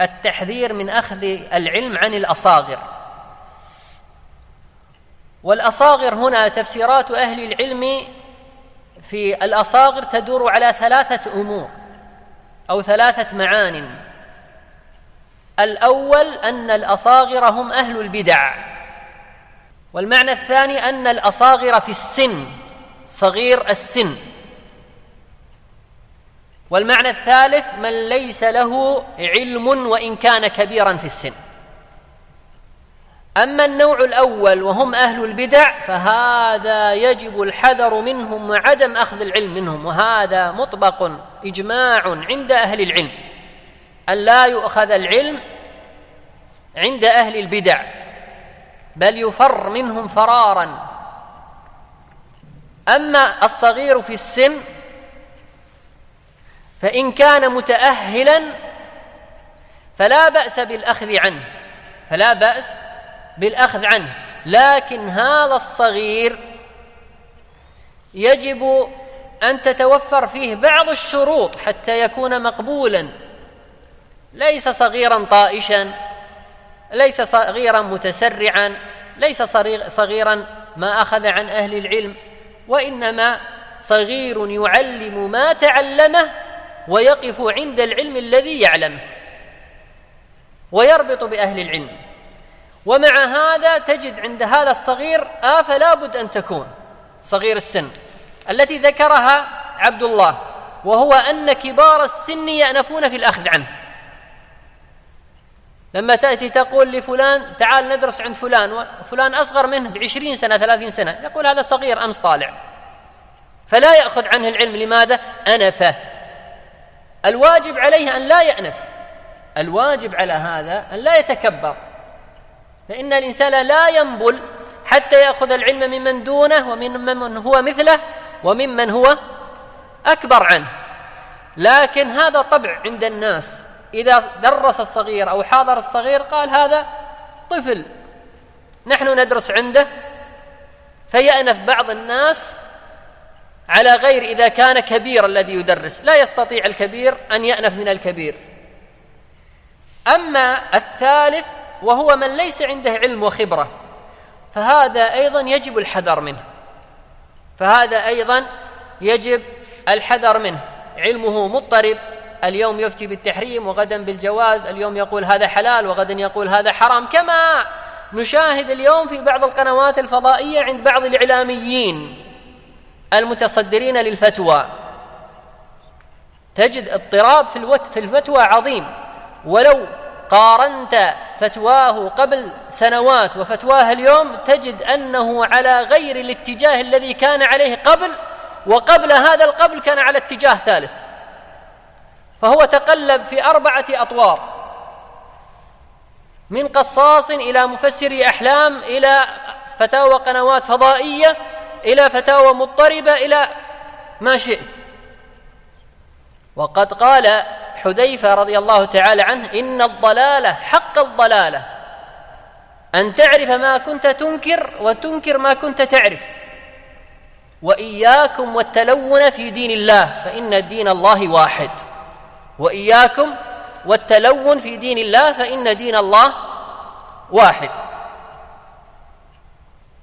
التحذير من أخذ العلم عن الأصاغر. والأصاغر هنا تفسيرات أهل العلم في الأصاغر تدور على ثلاثة أمور أو ثلاثة معان. الأول أن الأصاغر هم أهل البدع والمعنى الثاني أن الأصاغر في السن صغير السن. والمعنى الثالث من ليس له علم وإن كان كبيرا في السن. أما النوع الأول وهم أهل البدع فهذا يجب الحذر منهم وعدم أخذ العلم منهم وهذا مطبق إجماع عند أهل العلم. أن لا يؤخذ العلم عند أهل البدع بل يفر منهم فرارا. أما الصغير في السن فإن كان متاهلا فلا بأس بالأخذ عنه فلا بأس بالأخذ عنه. لكن هذا الصغير يجب أن تتوفر فيه بعض الشروط حتى يكون مقبولا. ليس صغيرا طائشا ليس صغيرا متسرعا ليس صغيرا ما أخذ عن أهل العلم وإنما صغير يعلم ما تعلمه ويقف عند العلم الذي يعلمه ويربط بأهل العلم. ومع هذا تجد عند هذا الصغير آفة لا بد أن تكون صغير السن التي ذكرها عبد الله وهو أن كبار السن يأنفون في الأخذ عنه. لما تأتي تقول لفلان تعال ندرس عند فلان وفلان أصغر منه بعشرين سنة ثلاثين سنة يقول هذا صغير أمس طالع. فلا يأخذ عنه العلم لماذا؟ أنفه. الواجب عليه أن لا يأنف. الواجب على هذا أن لا يتكبر. فإن الإنسان لا ينبل حتى يأخذ العلم ممن دونه وممن هو مثله وممن هو أكبر عنه. لكن هذا طبع عند الناس. إذا درس الصغير أو حاضر الصغير قال هذا طفل. نحن ندرس عنده. فيأنف بعض الناس على غير إذا كان كبير الذي يدرس. لا يستطيع الكبير أن يأنف من الكبير. أما الثالث وهو من ليس عنده علم وخبرة فهذا أيضا يجب الحذر منه. فهذا أيضا يجب الحذر منه. علمه مضطرب. اليوم يفتي بالتحريم وغدا بالجواز. اليوم يقول هذا حلال وغدا يقول هذا حرام. كما نشاهد اليوم في بعض القنوات الفضائية عند بعض الإعلاميين. المتصدرين للفتوى. تجد اضطراب في الفتوى عظيم. ولو قارنت فتواه قبل سنوات وفتواه اليوم تجد أنه على غير الاتجاه الذي كان عليه قبل وقبل هذا القبل كان على اتجاه ثالث. فهو تقلب في أربعة أطوار. من قصاص إلى مفسر أحلام إلى فتاوى قنوات فضائية إلى فتاوى مضطربة إلى ما شئت. وقد قال حذيفة رضي الله تعالى عنه إن الضلالة حق الضلالة. أن تعرف ما كنت تنكر وتنكر ما كنت تعرف. وإياكم والتلون في دين الله فإن دين الله واحد. وإياكم والتلون في دين الله فإن دين الله واحد.